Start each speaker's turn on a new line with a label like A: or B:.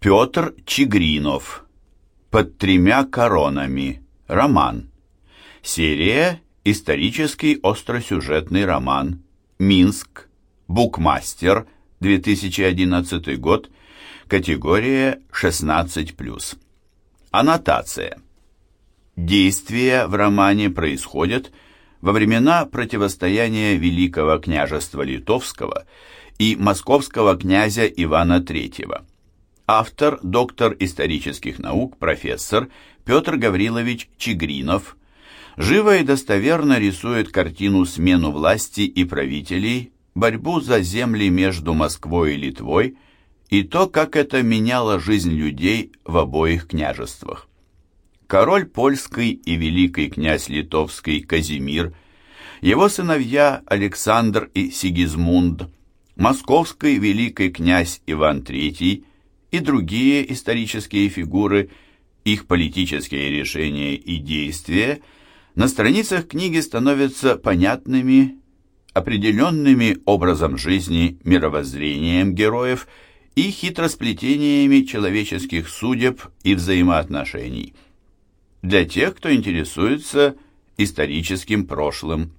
A: Петр Чигринов. Под тремя коронами. Роман. Серия «Исторический остросюжетный роман». Минск. Букмастер. 2011 год. Категория 16+. Аннотация. Действия в романе происходят во времена противостояния Великого княжества Литовского и московского князя Ивана III. Автор, доктор исторических наук, профессор Петр Гаврилович Чигринов живо и достоверно рисует картину смену власти и правителей, борьбу за земли между Москвой и Литвой и то, как это меняло жизнь людей в обоих княжествах. Король польский и великий князь литовский Казимир, его сыновья Александр и Сигизмунд, московский великий князь Иван III и другие исторические фигуры, их политические решения и действия на страницах книги становятся понятными, определенными образом жизни, мировоззрением героев и хитросплетениями человеческих судеб и взаимоотношений. Для тех, кто интересуется историческим прошлым.